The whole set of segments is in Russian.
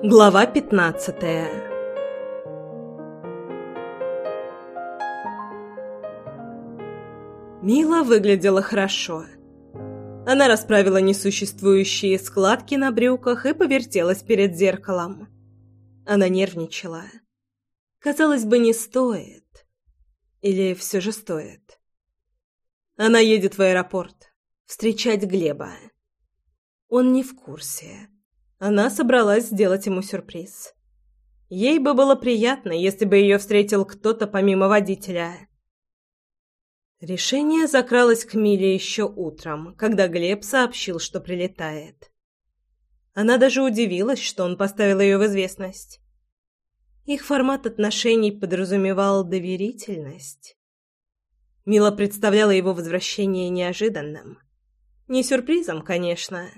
Глава пятнадцатая Мила выглядела хорошо. Она расправила несуществующие складки на брюках и повертелась перед зеркалом. Она нервничала. Казалось бы, не стоит. Или все же стоит. Она едет в аэропорт встречать Глеба. Он не в курсе. Она собралась сделать ему сюрприз. Ей бы было приятно, если бы ее встретил кто-то помимо водителя. Решение закралось к Миле еще утром, когда Глеб сообщил, что прилетает. Она даже удивилась, что он поставил ее в известность. Их формат отношений подразумевал доверительность. Мила представляла его возвращение неожиданным. Не сюрпризом, конечно,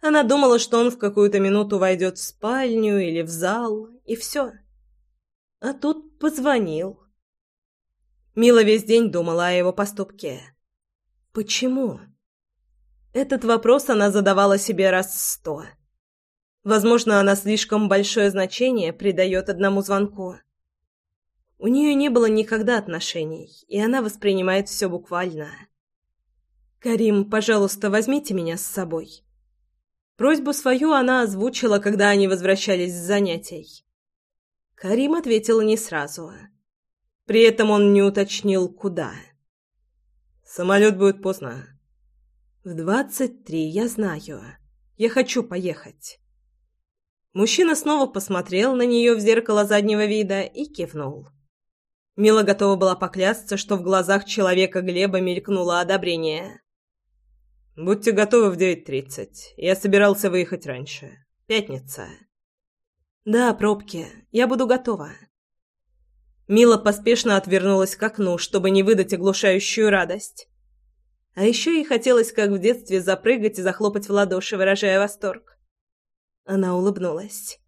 она думала, что он в какую-то минуту войдет в спальню или в зал, и все. А тут позвонил. Мила весь день думала о его поступке. Почему? Этот вопрос она задавала себе раз сто. Возможно, она слишком большое значение придает одному звонку. У нее не было никогда отношений, и она воспринимает все буквально. «Карим, пожалуйста, возьмите меня с собой». Просьбу свою она озвучила, когда они возвращались с занятий. Карим ответил не сразу. При этом он не уточнил, куда. «Самолет будет поздно». «В двадцать три, я знаю. Я хочу поехать». Мужчина снова посмотрел на нее в зеркало заднего вида и кивнул. Мила готова была поклясться, что в глазах человека Глеба мелькнуло одобрение. Будьте готовы в девять тридцать. Я собирался выехать раньше. Пятница. Да, пробки. Я буду готова. Мила поспешно отвернулась к окну, чтобы не выдать оглушающую радость. А еще ей хотелось, как в детстве, запрыгать и захлопать в ладоши, выражая восторг. Она улыбнулась.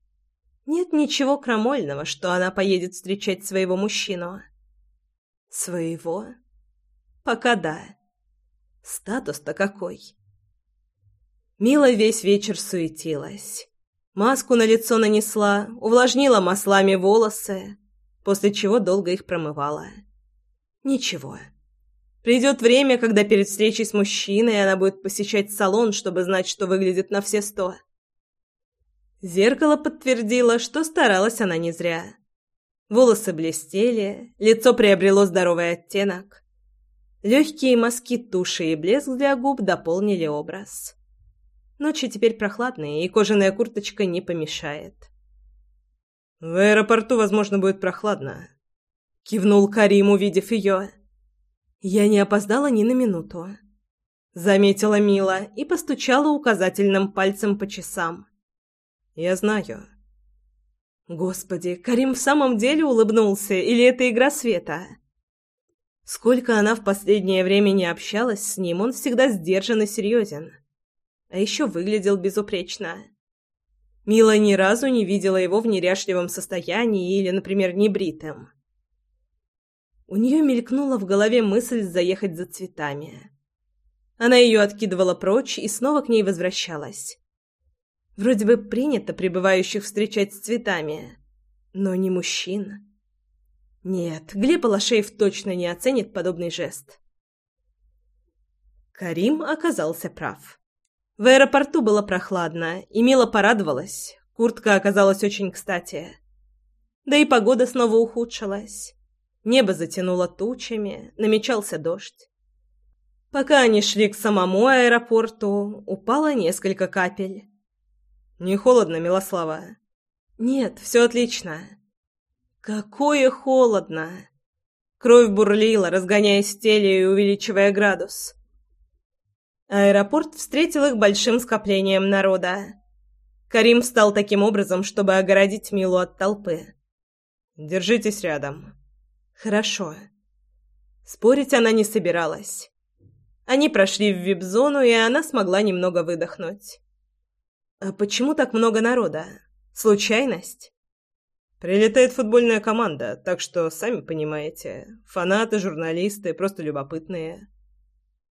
Нет ничего крамольного, что она поедет встречать своего мужчину. Своего? Пока да. Статус-то какой? Мила весь вечер суетилась. Маску на лицо нанесла, увлажнила маслами волосы, после чего долго их промывала. Ничего. Придет время, когда перед встречей с мужчиной она будет посещать салон, чтобы знать, что выглядит на все сто. Зеркало подтвердило, что старалась она не зря. Волосы блестели, лицо приобрело здоровый оттенок. Легкие мазки туши и блеск для губ дополнили образ. Ночи теперь прохладные, и кожаная курточка не помешает. «В аэропорту, возможно, будет прохладно», — кивнул Карим, увидев ее. «Я не опоздала ни на минуту», — заметила Мила и постучала указательным пальцем по часам. «Я знаю». Господи, Карим в самом деле улыбнулся, или это игра света? Сколько она в последнее время не общалась с ним, он всегда сдержан и серьезен. А еще выглядел безупречно. Мила ни разу не видела его в неряшливом состоянии или, например, небритым. У нее мелькнула в голове мысль заехать за цветами. Она ее откидывала прочь и снова к ней возвращалась. Вроде бы принято прибывающих встречать с цветами, но не мужчин. Нет, Глеб Алашеев точно не оценит подобный жест. Карим оказался прав. В аэропорту было прохладно, и Мила порадовалась. Куртка оказалась очень кстати. Да и погода снова ухудшилась. Небо затянуло тучами, намечался дождь. Пока они шли к самому аэропорту, упало несколько капель. «Не холодно, Милослава?» «Нет, все отлично». Какое холодно! Кровь бурлила, разгоняясь в теле и увеличивая градус. Аэропорт встретил их большим скоплением народа. Карим встал таким образом, чтобы огородить Милу от толпы. «Держитесь рядом». «Хорошо». Спорить она не собиралась. Они прошли в вип-зону, и она смогла немного выдохнуть. «А почему так много народа? Случайность?» Прилетает футбольная команда, так что, сами понимаете, фанаты, журналисты, просто любопытные.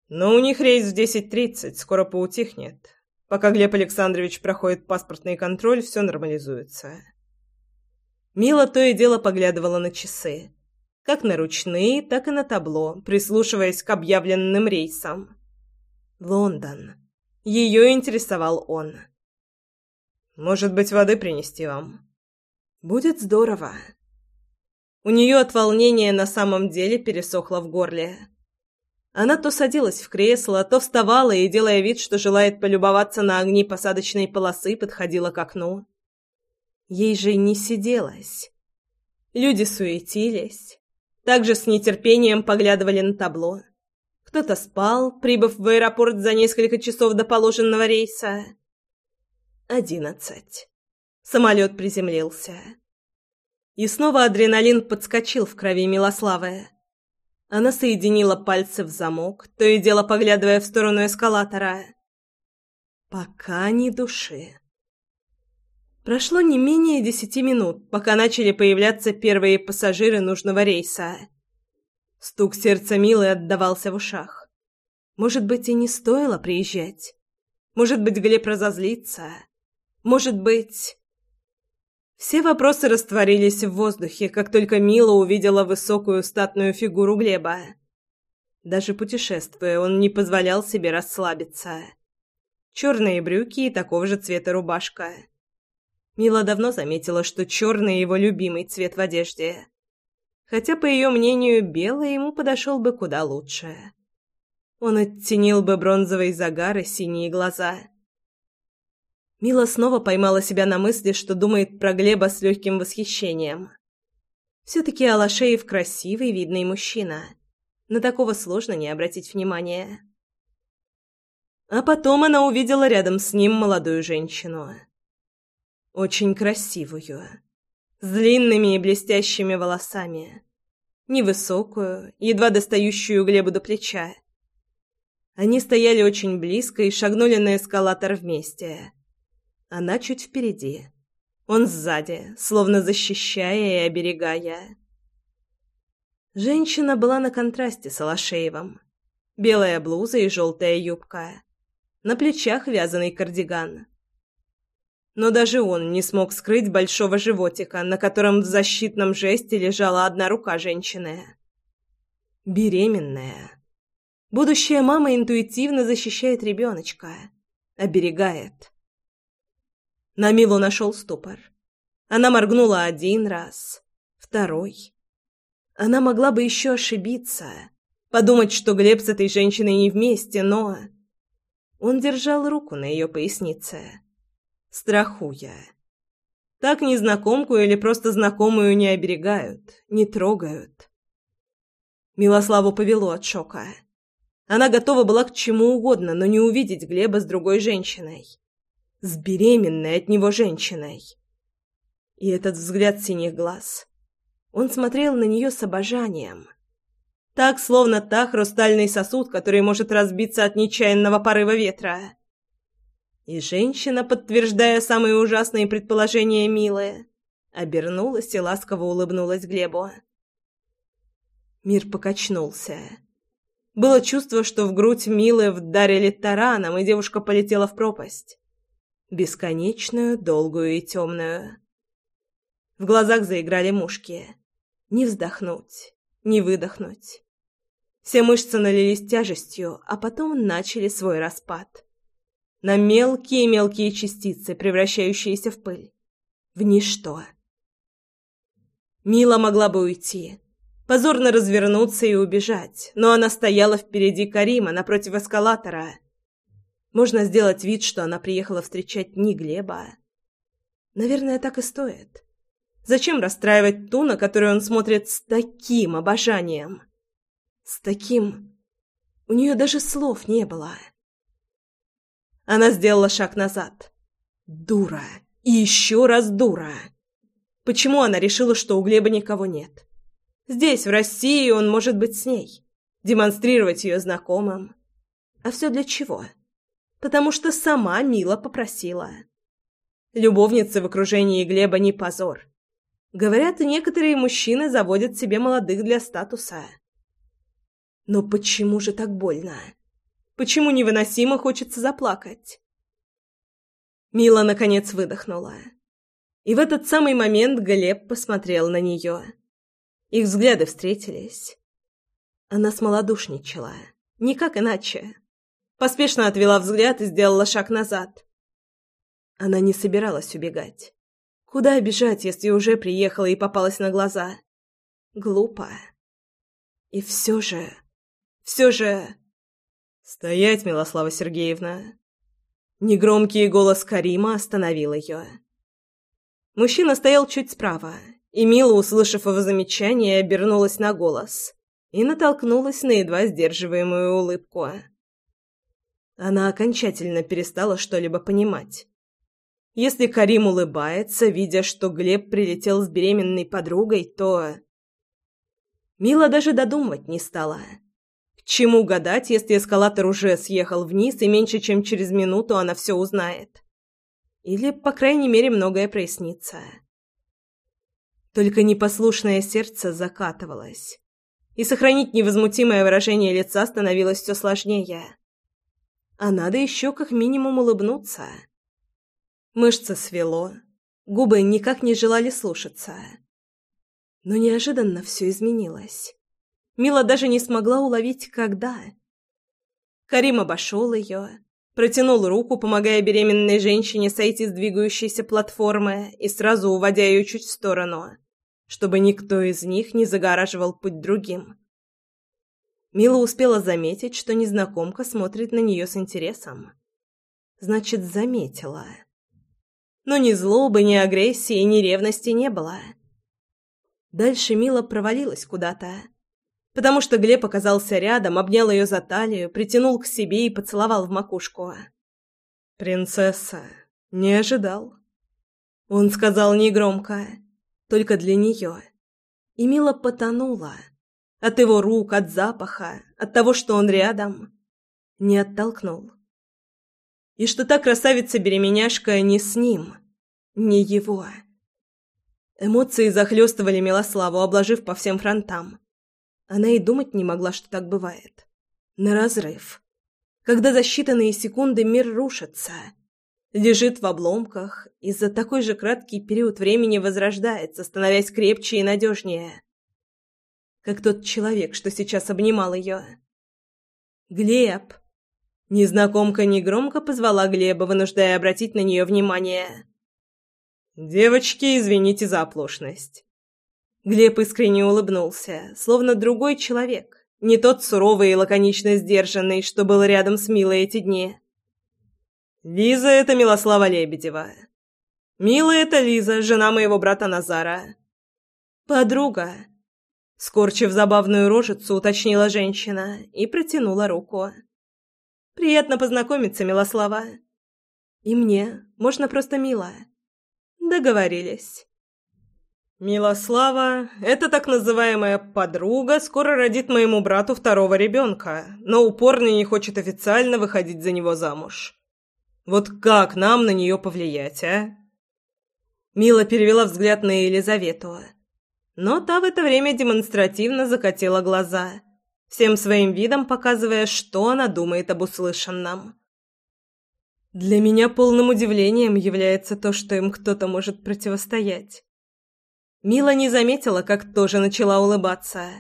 Но у них рейс в 10.30, скоро поутихнет. Пока Глеб Александрович проходит паспортный контроль, все нормализуется. Мила то и дело поглядывала на часы. Как на ручные, так и на табло, прислушиваясь к объявленным рейсам. Лондон. Ее интересовал он. «Может быть, воды принести вам?» «Будет здорово». У нее от волнения на самом деле пересохло в горле. Она то садилась в кресло, то вставала и, делая вид, что желает полюбоваться на огни посадочной полосы, подходила к окну. Ей же не сиделось. Люди суетились. Также с нетерпением поглядывали на табло. Кто-то спал, прибыв в аэропорт за несколько часов до положенного рейса. Одиннадцать. Самолет приземлился. И снова адреналин подскочил в крови Милославы. Она соединила пальцы в замок, то и дело поглядывая в сторону эскалатора. Пока ни души. Прошло не менее десяти минут, пока начали появляться первые пассажиры нужного рейса. Стук сердца Милы отдавался в ушах. Может быть, и не стоило приезжать. Может быть, Глеб разозлится. Может быть... Все вопросы растворились в воздухе, как только Мила увидела высокую статную фигуру Глеба. Даже путешествуя, он не позволял себе расслабиться. Черные брюки и такого же цвета рубашка. Мила давно заметила, что черный его любимый цвет в одежде. Хотя, по ее мнению, белый ему подошел бы куда лучше. Он оттенил бы бронзовый загар и синие глаза – Мила снова поймала себя на мысли, что думает про Глеба с легким восхищением. Все-таки Алашеев красивый, видный мужчина. На такого сложно не обратить внимания. А потом она увидела рядом с ним молодую женщину. Очень красивую. С длинными и блестящими волосами. Невысокую, едва достающую Глебу до плеча. Они стояли очень близко и шагнули на эскалатор вместе. Она чуть впереди. Он сзади, словно защищая и оберегая. Женщина была на контрасте с Алашеевым. Белая блуза и желтая юбка. На плечах вязаный кардиган. Но даже он не смог скрыть большого животика, на котором в защитном жесте лежала одна рука женщины. Беременная. Будущая мама интуитивно защищает ребеночка. Оберегает. На Милу нашел ступор. Она моргнула один раз, второй. Она могла бы еще ошибиться, подумать, что Глеб с этой женщиной не вместе, но... Он держал руку на ее пояснице, страхуя. Так незнакомку или просто знакомую не оберегают, не трогают. Милославу повело от шока. Она готова была к чему угодно, но не увидеть Глеба с другой женщиной с беременной от него женщиной. И этот взгляд синих глаз. Он смотрел на нее с обожанием. Так, словно та хрустальный сосуд, который может разбиться от нечаянного порыва ветра. И женщина, подтверждая самые ужасные предположения Милы, обернулась и ласково улыбнулась Глебу. Мир покачнулся. Было чувство, что в грудь Милы вдарили тараном, и девушка полетела в пропасть бесконечную, долгую и темную. В глазах заиграли мушки. Не вздохнуть, не выдохнуть. Все мышцы налились тяжестью, а потом начали свой распад. На мелкие-мелкие частицы, превращающиеся в пыль. В ничто. Мила могла бы уйти, позорно развернуться и убежать, но она стояла впереди Карима напротив эскалатора — можно сделать вид, что она приехала встречать не Глеба. Наверное, так и стоит. Зачем расстраивать ту, на которую он смотрит с таким обожанием? С таким... У нее даже слов не было. Она сделала шаг назад. Дура. И еще раз дура. Почему она решила, что у Глеба никого нет? Здесь, в России, он может быть с ней. Демонстрировать ее знакомым. А все для чего? — потому что сама Мила попросила. Любовницы в окружении Глеба не позор. Говорят, некоторые мужчины заводят себе молодых для статуса. Но почему же так больно? Почему невыносимо хочется заплакать? Мила, наконец, выдохнула. И в этот самый момент Глеб посмотрел на нее. Их взгляды встретились. Она смолодушничала. Никак иначе. Поспешно отвела взгляд и сделала шаг назад. Она не собиралась убегать. Куда бежать, если уже приехала и попалась на глаза? Глупо. И все же... Все же... «Стоять, Милослава Сергеевна!» Негромкий голос Карима остановил ее. Мужчина стоял чуть справа, и Мила, услышав его замечание, обернулась на голос и натолкнулась на едва сдерживаемую улыбку. Она окончательно перестала что-либо понимать. Если Карим улыбается, видя, что Глеб прилетел с беременной подругой, то... Мила даже додумывать не стала. К чему гадать, если эскалатор уже съехал вниз, и меньше чем через минуту она все узнает? Или, по крайней мере, многое прояснится. Только непослушное сердце закатывалось, и сохранить невозмутимое выражение лица становилось все сложнее. А надо еще как минимум улыбнуться. Мышцы свело, губы никак не желали слушаться. Но неожиданно все изменилось. Мила даже не смогла уловить, когда. Карим обошел ее, протянул руку, помогая беременной женщине сойти с двигающейся платформы и сразу уводя ее чуть в сторону, чтобы никто из них не загораживал путь другим. Мила успела заметить, что незнакомка смотрит на нее с интересом. Значит, заметила но ни злобы, ни агрессии, ни ревности не было. Дальше Мила провалилась куда-то, потому что Глеб оказался рядом, обнял ее за талию, притянул к себе и поцеловал в макушку. «Принцесса, не ожидал». Он сказал негромко, только для нее. И Мила потонула. От его рук, от запаха, от того, что он рядом. Не оттолкнул и что та красавица-беременяшка не с ним, не его. Эмоции захлестывали Милославу, обложив по всем фронтам. Она и думать не могла, что так бывает. На разрыв. Когда за считанные секунды мир рушится, лежит в обломках и за такой же краткий период времени возрождается, становясь крепче и надежнее. Как тот человек, что сейчас обнимал ее. «Глеб!» Незнакомка негромко позвала Глеба, вынуждая обратить на нее внимание. «Девочки, извините за оплошность». Глеб искренне улыбнулся, словно другой человек, не тот суровый и лаконично сдержанный, что был рядом с Милой эти дни. «Лиза — это Милослава Лебедева. Мила — это Лиза, жена моего брата Назара». «Подруга», — скорчив забавную рожицу, уточнила женщина и протянула руку. Приятно познакомиться, Милослава. И мне. Можно просто Мила. Договорились. Милослава, это так называемая подруга, скоро родит моему брату второго ребенка, но упорно не хочет официально выходить за него замуж. Вот как нам на нее повлиять, а? Мила перевела взгляд на Елизавету, но та в это время демонстративно закатила глаза всем своим видом показывая, что она думает об услышанном. Для меня полным удивлением является то, что им кто-то может противостоять. Мила не заметила, как тоже начала улыбаться.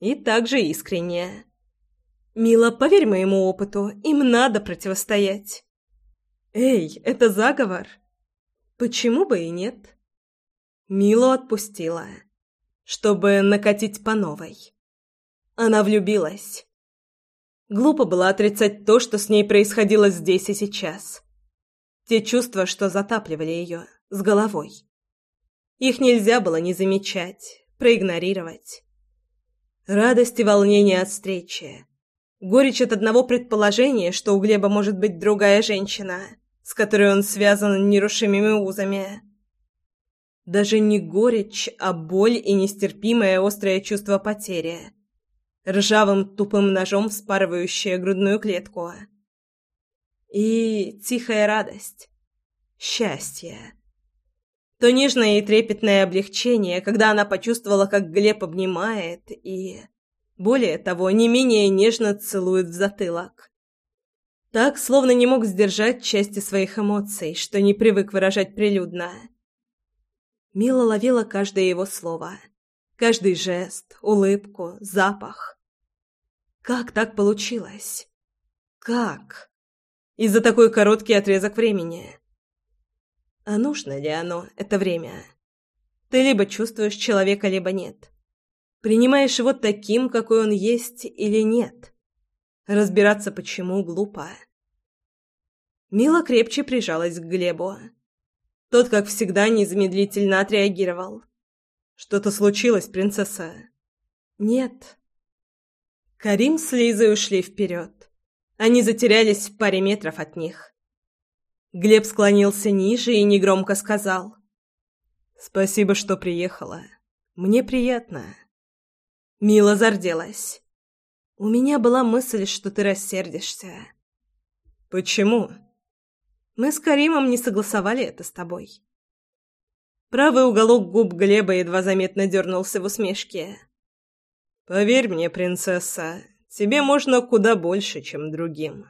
И также искренне. «Мила, поверь моему опыту, им надо противостоять». «Эй, это заговор?» «Почему бы и нет?» Милу отпустила, чтобы накатить по новой. Она влюбилась. Глупо было отрицать то, что с ней происходило здесь и сейчас. Те чувства, что затапливали ее, с головой. Их нельзя было не замечать, проигнорировать. Радость и волнение от встречи. Горечь от одного предположения, что у Глеба может быть другая женщина, с которой он связан нерушимыми узами. Даже не горечь, а боль и нестерпимое острое чувство потери – ржавым тупым ножом вспарывающая грудную клетку. И тихая радость, счастье. То нежное и трепетное облегчение, когда она почувствовала, как Глеб обнимает и, более того, не менее нежно целует в затылок. Так, словно не мог сдержать части своих эмоций, что не привык выражать прилюдно. Мила ловила каждое его слово, каждый жест, улыбку, запах. Как так получилось? Как? И за такой короткий отрезок времени. А нужно ли оно, это время? Ты либо чувствуешь человека, либо нет. Принимаешь его таким, какой он есть, или нет. Разбираться почему глупо. Мила крепче прижалась к Глебу. Тот, как всегда, незамедлительно отреагировал. «Что-то случилось, принцесса?» «Нет». Карим с Лизой ушли вперед. Они затерялись в паре метров от них. Глеб склонился ниже и негромко сказал. «Спасибо, что приехала. Мне приятно». Мила зарделась. «У меня была мысль, что ты рассердишься». «Почему?» Мы с Каримом не согласовали это с тобой. Правый уголок губ Глеба едва заметно дернулся в усмешке. «Поверь мне, принцесса, тебе можно куда больше, чем другим».